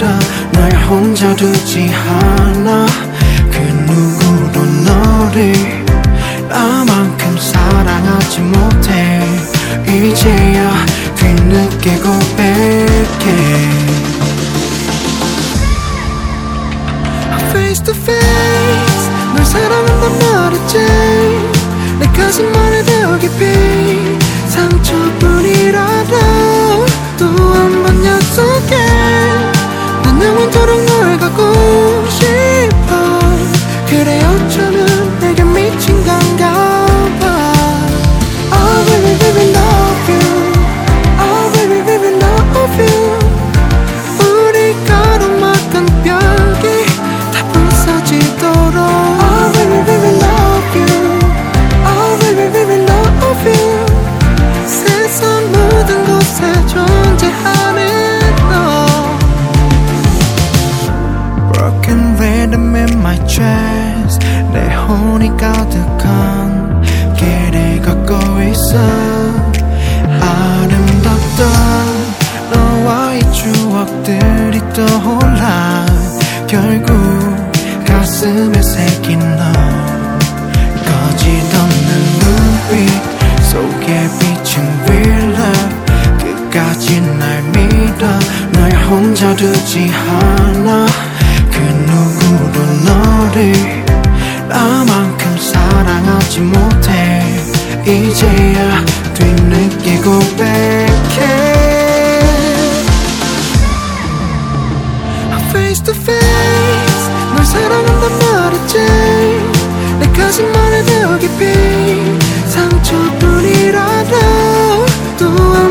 믿어 널 혼자 두지 않아. 그 누구도 너를 나만큼 사랑하지 못해. 이제야 뒤늦게 고백해. Face to face 널 사랑한단 말했지. 내 가슴 안 그래 어쩌면 내게 미친 건가 봐 Oh baby baby love you Oh baby baby love you 우리 가로막은 벽이 다 부서지도록 Oh baby baby love you Oh baby baby love you 세상 모든 곳에 존재하는 너 Broken rhythm in my chest 내 혼이 가득한 길을 걷고 있어. 아름답던 너와의 추억들이 떠올라. 결국 가슴에 새긴 너. 거짓없는 눈빛 속에 비친 real 끝까지 날 믿어. 널 혼자 두지 않아. 그 누구도 너를 나만큼 사랑하지 못해. 이제야 뒤늦게 고백해. Face to face 널 사랑한단 말했지. 내 가슴 안에 더 깊이 상처뿐이라도 또한